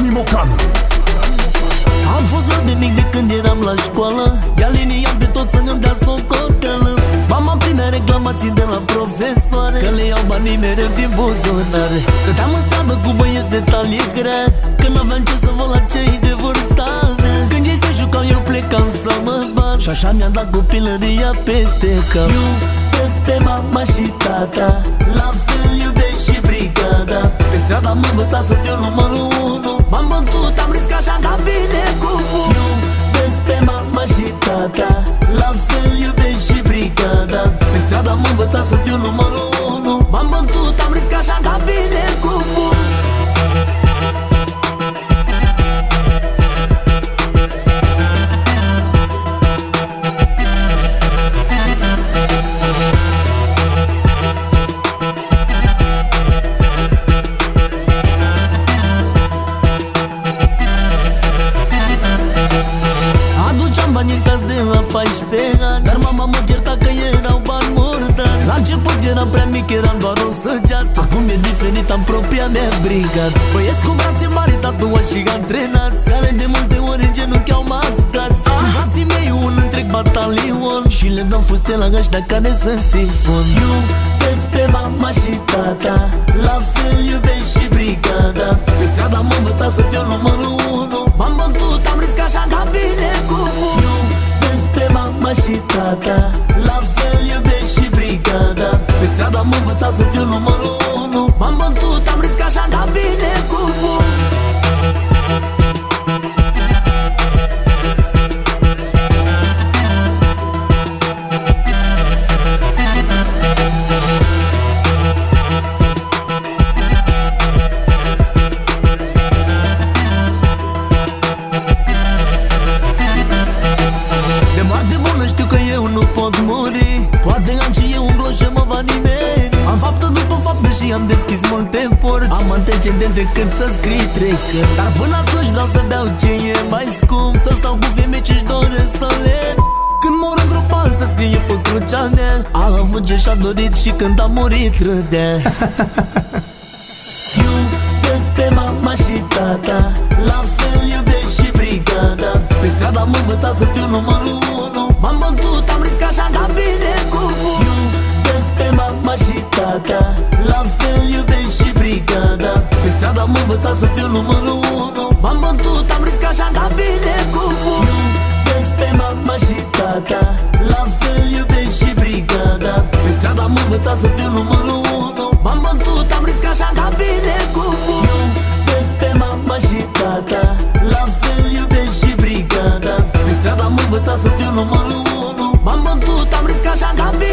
Dani Mocan Am fost la de mic de când eram la școală Ia linia pe tot să îmi dea socotelă Mama prime reclamații de la profesoare Că le iau banii mereu din buzunare. Stăteam în stradă cu băieți de talie grea Când aveam ce să vă la cei de vârsta Când ei se jucau eu plecam să mă bat. Și așa mi-am dat copilăria peste cap. Iubesc pe mama și tata La fel iubesc și brigada. Pe stradă am învățat să fiu numărul învățat să fiu numărul unu. M-am bătut, am riscat și am dat bine cu Aduceam bani în caz de la 14 ani Dar mama mă certa început eram prea mic, eram doar o săgeat. Acum e diferit, am propria mea brigad. Băieți cu brațe mari, tatuați și antrenați Care de multe ori în genunchi au mascați Sunt frații mei un întreg batalion. Și le dau fuste la găști care să sifon. Iubesc pe mama și tata La fel iubesc și brigada. Pe stradă am învățat să fiu numărul unu. M-am bătut, am riscat și am dat bine cu Iubesc pe mama și tata bătut, am riscat și am dat bine cu De moarte bună știu că eu nu pot muri. Poate am și eu un gloș și mă va nimeni Am faptă după faptă și am deschis multe porți Am antecedente când să scrii trecă Dar până atunci vreau să beau ce e mai scump. Să stau cu femei ce-și doresc să le când mor îngropat să scrie pe crucea mea A avut ce și-a dorit și când a murit râdea. Iubesc pe mama și tata La fel iubesc și brigada. Pe stradă am învățat să fiu numărul unu. M-am bătut, am riscat și am dat bine cu Iubesc pe mama și tata am învățat să fiu numărul unu. M-am bătut, am riscat și am dat bine cu Iubesc pe mama și tata La fel iubesc și brigada. Pe stradă am învățat să fiu numărul unu. M-am bătut, am riscat și am dat bine cu Iubesc pe mama și tata La fel iubesc și brigada. Pe stradă am învățat să fiu numărul unu. M-am bătut, am riscat și am dat bine cu